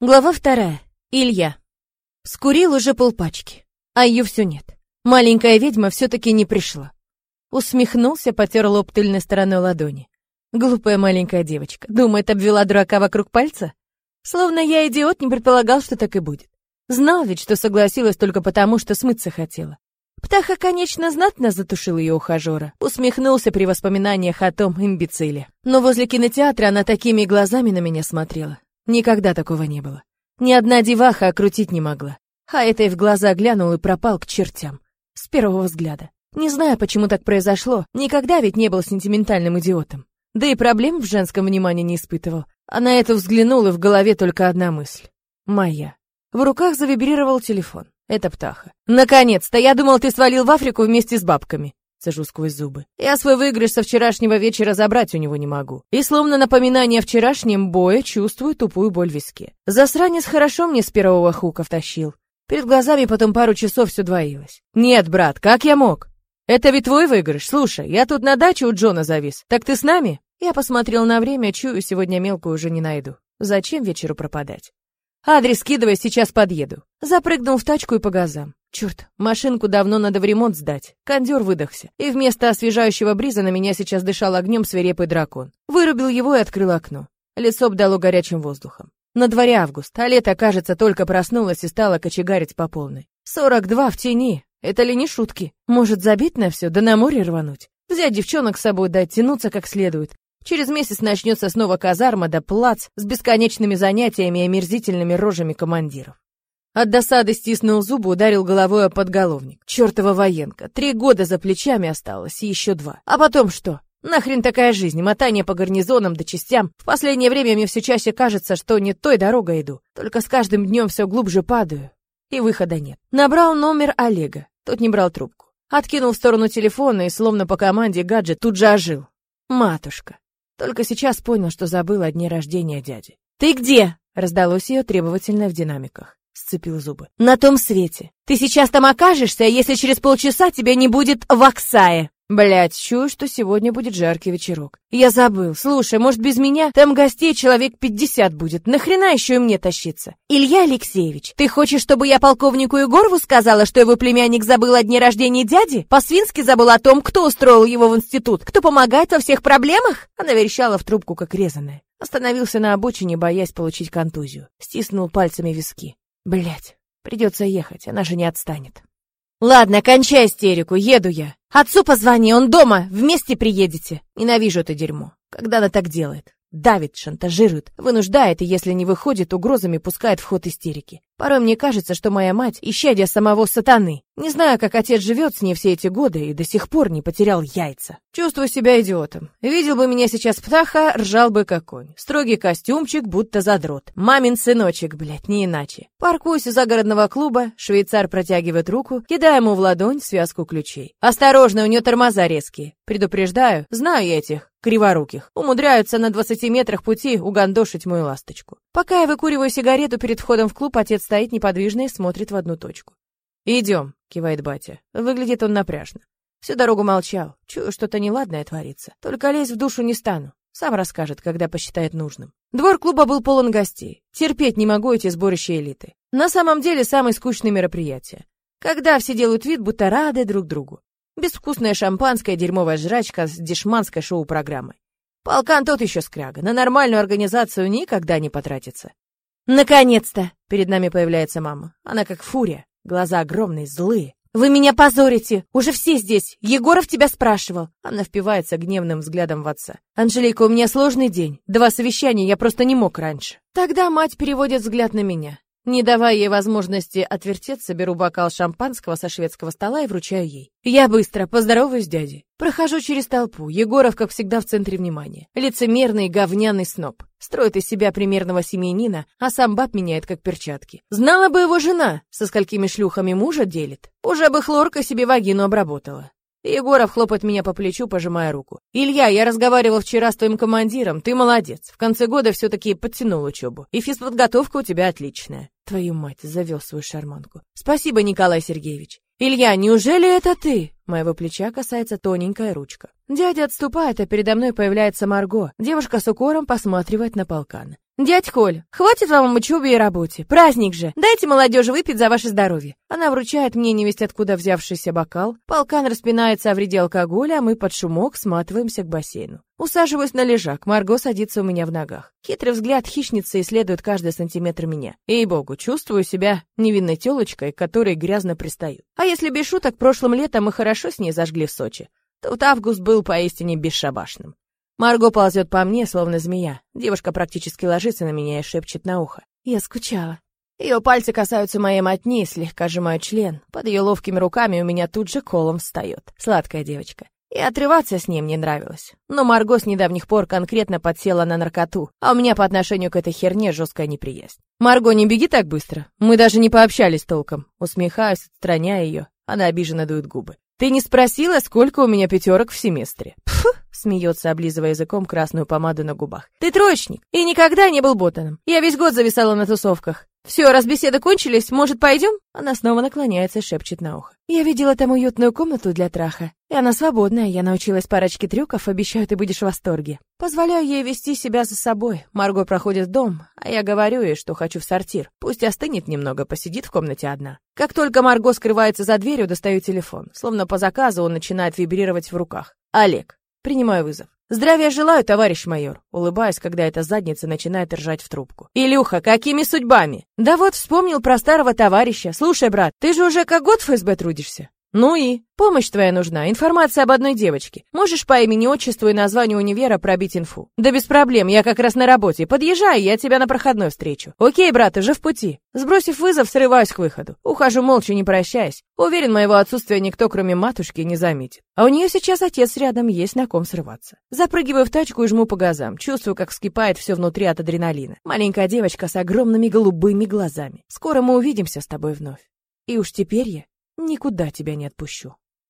Глава вторая. Илья. Скурил уже полпачки, а ее все нет. Маленькая ведьма все-таки не пришла. Усмехнулся, потер лоб тыльной стороной ладони. Глупая маленькая девочка. Думает, обвела дурака вокруг пальца? Словно я, идиот, не предполагал, что так и будет. Знал ведь, что согласилась только потому, что смыться хотела. Птаха, конечно, знатно затушил ее ухажера. Усмехнулся при воспоминаниях о том имбециле. Но возле кинотеатра она такими глазами на меня смотрела. Никогда такого не было. Ни одна деваха окрутить не могла. А этой в глаза глянул и пропал к чертям. С первого взгляда. Не знаю, почему так произошло. Никогда ведь не был сентиментальным идиотом. Да и проблем в женском внимании не испытывал. А на это взглянул, и в голове только одна мысль. Моя. В руках завибрировал телефон. Это птаха. «Наконец-то! Я думал, ты свалил в Африку вместе с бабками!» Цежу сквозь зубы. Я свой выигрыш со вчерашнего вечера забрать у него не могу. И словно напоминание о вчерашнем бое чувствую тупую боль в виске. Засранец хорошо мне с первого хука втащил. Перед глазами потом пару часов все двоилось. «Нет, брат, как я мог? Это ведь твой выигрыш. Слушай, я тут на даче у Джона завис. Так ты с нами?» Я посмотрел на время, чую, сегодня мелкую уже не найду. Зачем вечеру пропадать? Адрес скидывай, сейчас подъеду. Запрыгнул в тачку и по газам. Черт, машинку давно надо в ремонт сдать. Кондер выдохся. И вместо освежающего бриза на меня сейчас дышал огнем свирепый дракон. Вырубил его и открыл окно. Лицо обдало горячим воздухом. На дворе август, а лето, кажется, только проснулась и стала кочегарить по полной. Сорок два в тени. Это ли не шутки? Может, забить на все, да на море рвануть? Взять девчонок с собой, дать тянуться как следует. Через месяц начнется снова казарма да плац с бесконечными занятиями и омерзительными рожами командиров. От досады стиснул зубы, ударил головой о подголовник. Чёртова военка. Три года за плечами осталось, и еще два. А потом что? Нахрен такая жизнь, мотание по гарнизонам да частям. В последнее время мне все чаще кажется, что не той дорогой иду. Только с каждым днем все глубже падаю. И выхода нет. Набрал номер Олега. Тот не брал трубку. Откинул в сторону телефона и, словно по команде, гаджет тут же ожил. Матушка. Только сейчас понял, что забыл о дне рождения дяди. «Ты где?» — раздалось ее требовательно в динамиках. Сцепил зубы. «На том свете. Ты сейчас там окажешься, если через полчаса тебя не будет в Оксае». Блять, чую, что сегодня будет жаркий вечерок. Я забыл. Слушай, может, без меня? Там гостей человек пятьдесят будет. Нахрена еще и мне тащиться? Илья Алексеевич, ты хочешь, чтобы я полковнику Егорову сказала, что его племянник забыл о дне рождения дяди? По-свински забыл о том, кто устроил его в институт, кто помогает во всех проблемах? Она верещала в трубку, как резаная. Остановился на обочине, боясь получить контузию. Стиснул пальцами виски. Блять, придется ехать, она же не отстанет. Ладно, кончай истерику, еду я. Отцу позвони, он дома, вместе приедете. Ненавижу это дерьмо, когда она так делает. Давит, шантажирует, вынуждает и, если не выходит, угрозами пускает в ход истерики. Порой мне кажется, что моя мать — исчадие самого сатаны. Не знаю, как отец живет с ней все эти годы и до сих пор не потерял яйца. Чувствую себя идиотом. Видел бы меня сейчас птаха, ржал бы как конь. Строгий костюмчик, будто задрот. Мамин сыночек, блядь, не иначе. Паркуюсь у загородного клуба, швейцар протягивает руку, кидаю ему в ладонь связку ключей. Осторожно, у нее тормоза резкие. Предупреждаю, знаю я этих криворуких. Умудряются на 20 метрах пути угандошить мою ласточку. Пока я выкуриваю сигарету перед входом в клуб, отец стоит неподвижно и смотрит в одну точку. «Идем», — кивает батя. Выглядит он напряжно. Всю дорогу молчал. Чую, что-то неладное творится. Только лезть в душу не стану. Сам расскажет, когда посчитает нужным. Двор клуба был полон гостей. Терпеть не могу эти сборища элиты. На самом деле, самые скучные мероприятия. Когда все делают вид, будто рады друг другу. Безвкусное шампанское, дерьмовая жрачка с дешманской шоу-программой. Полкан тот еще скряга, на нормальную организацию никогда не потратится. Наконец-то! Перед нами появляется мама. Она как фурия, глаза огромные, злые. «Вы меня позорите! Уже все здесь! Егоров тебя спрашивал!» Она впивается гневным взглядом в отца. «Анжелика, у меня сложный день. Два совещания, я просто не мог раньше». Тогда мать переводит взгляд на меня. Не давая ей возможности отвертеться, беру бокал шампанского со шведского стола и вручаю ей. Я быстро поздороваюсь с дядей. Прохожу через толпу. Егоров, как всегда, в центре внимания. Лицемерный говняный сноб. Строит из себя примерного семьянина, а сам баб меняет как перчатки. Знала бы его жена, со сколькими шлюхами мужа делит. Уже бы хлорка себе вагину обработала. Егоров хлопает меня по плечу, пожимая руку. «Илья, я разговаривал вчера с твоим командиром, ты молодец. В конце года все-таки подтянул учебу. И физподготовка у тебя отличная». Твою мать, завел свою шарманку. «Спасибо, Николай Сергеевич». «Илья, неужели это ты?» Моего плеча касается тоненькая ручка. Дядя отступает, а передо мной появляется Марго. Девушка с укором посматривает на полкана. Дядь Коль, хватит вам учебе и работе. Праздник же. Дайте молодежи выпить за ваше здоровье. Она вручает мне невесть откуда взявшийся бокал. Полкан распинается о вреде алкоголя, а мы под шумок сматываемся к бассейну. Усаживаюсь на лежак, Марго садится у меня в ногах. Хитрый взгляд хищницы исследует каждый сантиметр меня. Ей-богу, чувствую себя невинной телочкой, которой грязно пристают. А если без шуток, прошлым летом мы хорошо с ней зажгли в Сочи. Тут август был поистине бесшабашным. Марго ползет по мне, словно змея. Девушка практически ложится на меня и шепчет на ухо. Я скучала. Ее пальцы касаются моей мотни, слегка сжимают член. Под ее ловкими руками у меня тут же колом встает. Сладкая девочка. И отрываться с ним не нравилось. Но Марго с недавних пор конкретно подсела на наркоту, а у меня по отношению к этой херне жесткая неприязнь. «Марго, не беги так быстро. Мы даже не пообщались толком». Усмехаюсь, отстраняя ее. Она обиженно дует губы. «Ты не спросила, сколько у меня пятерок в семестре?» Пф, смеется, облизывая языком красную помаду на губах. «Ты троечник и никогда не был ботаном. Я весь год зависала на тусовках. Все, раз беседы кончились, может, пойдем?» Она снова наклоняется шепчет на ухо. «Я видела там уютную комнату для траха. И она свободная, я научилась парочке трюков, обещаю, ты будешь в восторге. Позволяю ей вести себя за собой. Марго проходит в дом, а я говорю ей, что хочу в сортир. Пусть остынет немного, посидит в комнате одна. Как только Марго скрывается за дверью, достаю телефон. Словно по заказу он начинает вибрировать в руках. Олег. Принимаю вызов. «Здравия желаю, товарищ майор», улыбаясь, когда эта задница начинает ржать в трубку. «Илюха, какими судьбами?» «Да вот вспомнил про старого товарища. Слушай, брат, ты же уже как год в ФСБ трудишься?» «Ну и? Помощь твоя нужна, информация об одной девочке. Можешь по имени, отчеству и названию универа пробить инфу?» «Да без проблем, я как раз на работе. Подъезжай, я тебя на проходной встречу». «Окей, брат, уже в пути». Сбросив вызов, срываюсь к выходу. Ухожу молча, не прощаясь. Уверен, моего отсутствия никто, кроме матушки, не заметит. А у нее сейчас отец рядом, есть на ком срываться. Запрыгиваю в тачку и жму по газам. Чувствую, как вскипает все внутри от адреналина. Маленькая девочка с огромными голубыми глазами. Скоро мы увидимся с тобой вновь. И уж теперь я Никуда тебя не отпущу.